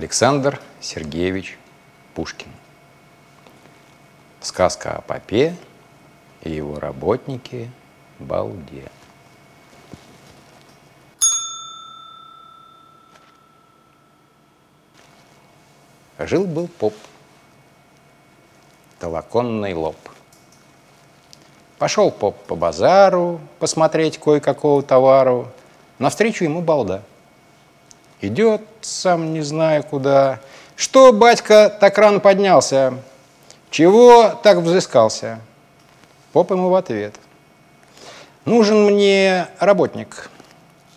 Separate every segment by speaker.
Speaker 1: Александр Сергеевич Пушкин. Сказка о попе и его работнике Балде. Жил-был поп, толоконный лоб. Пошел поп по базару посмотреть кое-какого товару. Навстречу ему балда. Идет, сам не знаю куда. Что, батька, так рано поднялся? Чего так взыскался? Поп ему в ответ. Нужен мне работник,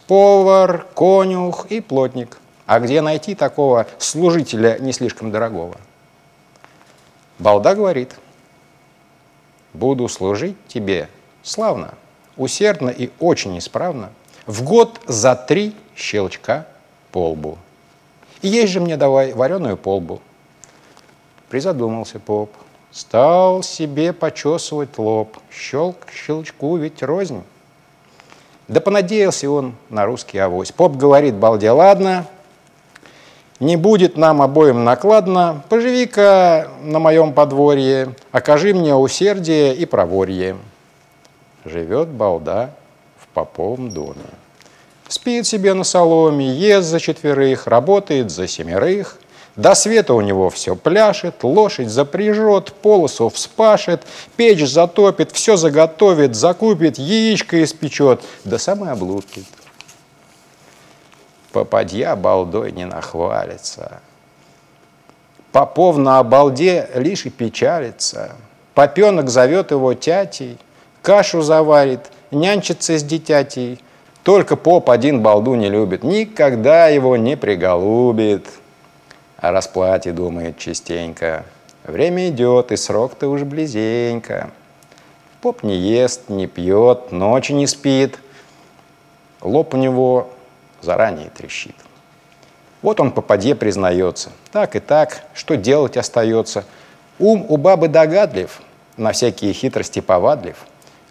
Speaker 1: повар, конюх и плотник. А где найти такого служителя не слишком дорогого? Балда говорит, буду служить тебе славно, усердно и очень исправно, в год за три щелчка полбу. И есть же мне давай вареную полбу. Призадумался поп, стал себе почесывать лоб, щелк щелчку ведь рознь. Да понадеялся он на русский авось. Поп говорит балде, ладно, не будет нам обоим накладно, поживи-ка на моем подворье, окажи мне усердие и проворье. Живет балда в поповом доме. Спит себе на соломе, ест за четверых, работает за семерых. До света у него все пляшет, лошадь запряжет, полосу вспашет, печь затопит, все заготовит, закупит, яичко испечет, до самой облудки попадья балдой не нахвалится. Попов на обалде лишь и печалится. Попенок зовет его тятей, кашу заварит, нянчится с дитятей. Только поп один балду не любит, никогда его не приголубит. О расплате думает частенько. Время идет, и срок-то уж близенько. Поп не ест, не пьет, ночи не спит. Лоб у него заранее трещит. Вот он попадье признается. Так и так, что делать остается. Ум у бабы догадлив, на всякие хитрости повадлив.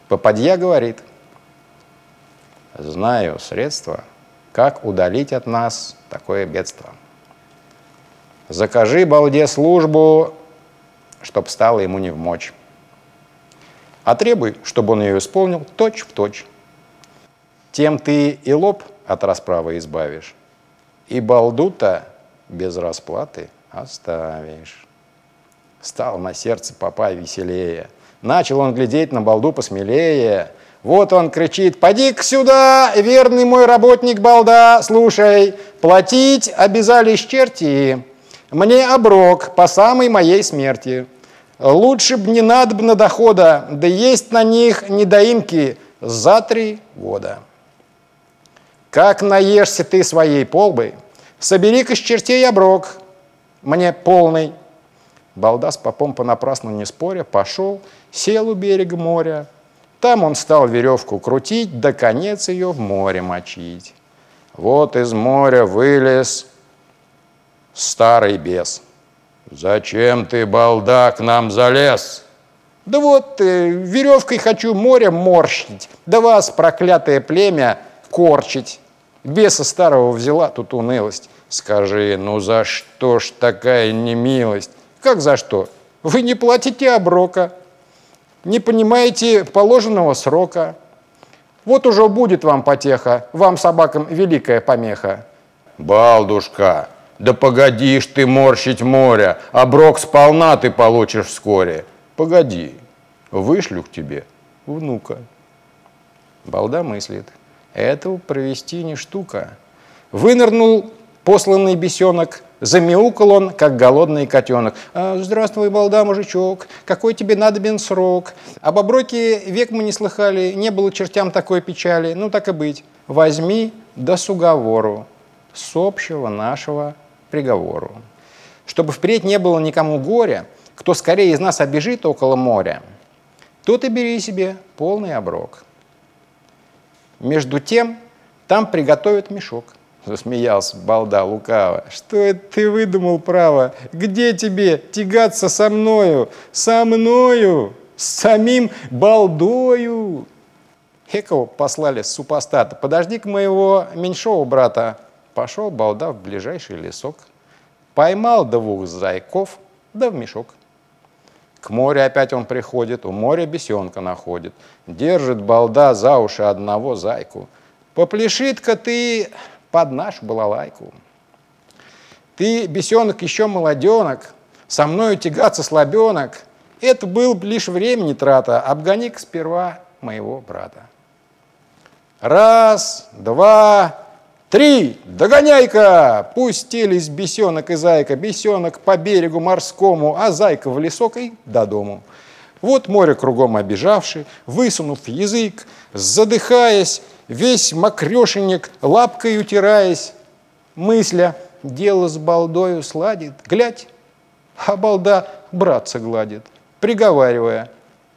Speaker 1: Попадья говорит, знаю средства, как удалить от нас такое бедство. Закажи балде службу, чтоб стало ему не в мочь. А требуй, чтобы он ее исполнил точь в точь. Тем ты и лоб от расправы избавишь, и балду-то без расплаты оставишь. Стал на сердце папа веселее. Начал он глядеть на балду посмелее. Вот он кричит, поди к сюда, верный мой работник балда, слушай, платить обязались черти, мне оброк по самой моей смерти. Лучше б не надо б на дохода, да есть на них недоимки за три года. Как наешься ты своей полбы, собери-ка с чертей оброк, мне полный. Балда с попом понапрасну не споря, пошел, сел у берега моря. Там он стал веревку крутить, да конец ее в море мочить. Вот из моря вылез старый бес. «Зачем ты, балда, к нам залез?» «Да вот, э, веревкой хочу море морщить, да вас, проклятое племя, корчить». Беса старого взяла тут унылость. Скажи, ну за что ж такая немилость? Как за что? Вы не платите оброка, не понимаете положенного срока. Вот уже будет вам потеха, вам, собакам, великая помеха. Балдушка, да погодишь ты морщить море, оброк сполна ты получишь вскоре. Погоди, вышлю к тебе внука. Балда мыслит – этого провести не штука. Вынырнул посланный бесенок, замяукал он, как голодный котенок. «А, «Здравствуй, балда, мужичок, какой тебе надобен срок? Об оброке век мы не слыхали, не было чертям такой печали. Ну, так и быть, возьми да с уговору, с общего нашего приговору. Чтобы впредь не было никому горя, кто скорее из нас обежит около моря, тот и бери себе полный оброк». Между тем, там приготовят мешок. Засмеялся балда лукаво. Что это ты выдумал, право? Где тебе тягаться со мною? Со мною? С самим балдою? Хекова послали супостата. Подожди-ка моего меньшого брата. Пошел балда в ближайший лесок. Поймал двух зайков, да в мешок. К морю опять он приходит, у моря бесенка находит. Держит балда за уши одного зайку. Попляшит-ка ты под нашу балалайку. Ты, бесенок, еще молоденок, со мною тягаться слабенок. Это был лишь времени трата, обгони-ка сперва моего брата. Раз, два, три, догоняй-ка! Пустились бесенок и зайка, бесенок по берегу морскому, а зайка в лесок и до дому. Вот море кругом обижавший, высунув язык, задыхаясь, весь мокрешенек, лапкой утираясь, мысля, дело с балдою сладит, глядь, а балда братца гладит, приговаривая,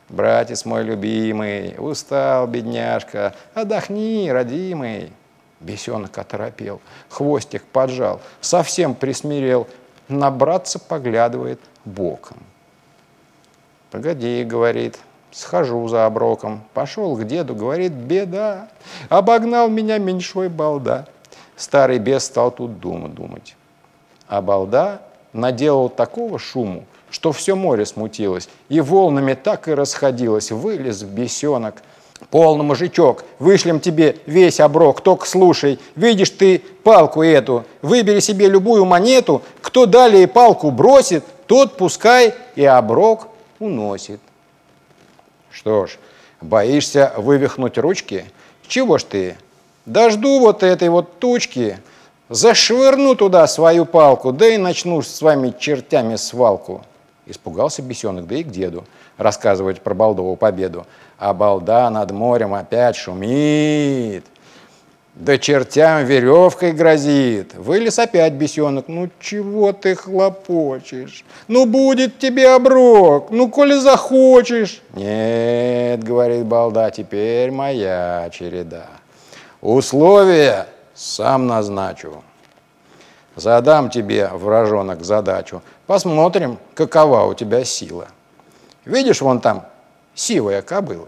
Speaker 1: «Братец мой любимый, устал, бедняжка, отдохни, родимый». Бесенок оторопел, хвостик поджал, совсем присмирел, на братца поглядывает боком. «Погоди», — говорит, — «схожу за оброком». Пошел к деду, говорит, «беда, обогнал меня меньшой балда». Старый бес стал тут думать, думать. А балда наделал такого шуму, что все море смутилось, и волнами так и расходилось. Вылез бесенок. Полный мужичок, вышлем тебе весь оброк, только слушай, видишь ты палку эту, выбери себе любую монету, кто далее палку бросит, тот пускай и оброк уносит. Что ж, боишься вывихнуть ручки? Чего ж ты? Дожду вот этой вот тучки, зашвырну туда свою палку, да и начну с вами чертями свалку. Испугался бесенок, да и к деду рассказывать про Балдову победу. А балда над морем опять шумит. Да чертям веревкой грозит. Вылез опять бесенок. Ну чего ты хлопочешь? Ну будет тебе оброк. Ну коли захочешь. Нет, говорит балда, теперь моя череда. Условия сам назначу. Задам тебе, вражонок, задачу. Посмотрим, какова у тебя сила. Видишь, вон там сивая кобыла.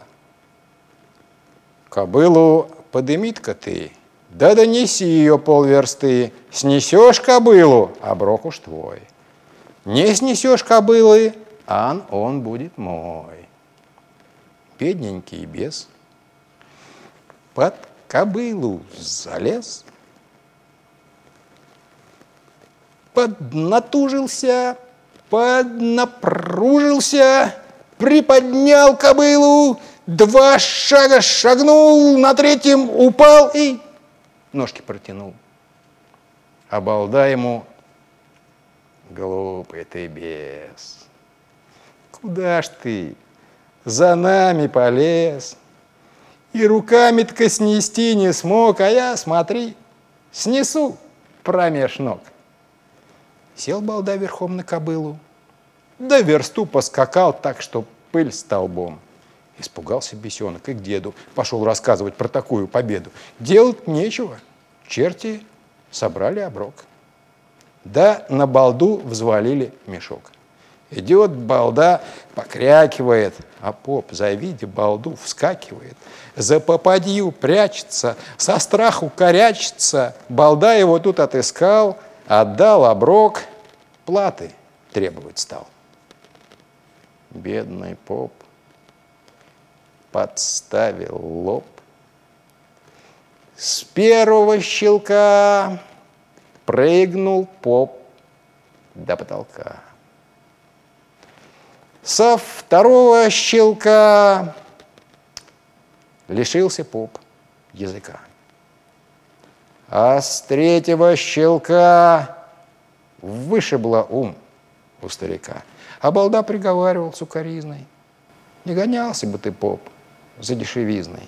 Speaker 1: Кобылу подымит-ка ты, да донеси ее полверсты. Снесешь кобылу, оброк уж твой. Не снесешь кобылы, ан он будет мой. Бедненький бес под кобылу залез, поднатужился, поднапружился, приподнял кобылу, два шага шагнул, на третьем упал и ножки протянул. А ему, глупый ты бес, куда ж ты за нами полез? И руками-то снести не смог, а я, смотри, снесу промеж ног. Сел балда верхом на кобылу, да версту поскакал так, что пыль столбом. Испугался бесенок и к деду пошел рассказывать про такую победу. Делать нечего. Черти собрали оброк. Да на балду взвалили мешок. Идет балда, покрякивает, а поп, завидя балду, вскакивает. За попадью прячется, со страху корячится. Балда его тут отыскал, отдал оброк, платы требовать стал. Бедный поп подставил лоб. С первого щелка прыгнул поп до потолка. Со второго щелка лишился поп языка. А с третьего щелка вышибло ум у старика. А балда приговаривал сукоризной. Не гонялся бы ты, поп, за дешевизной.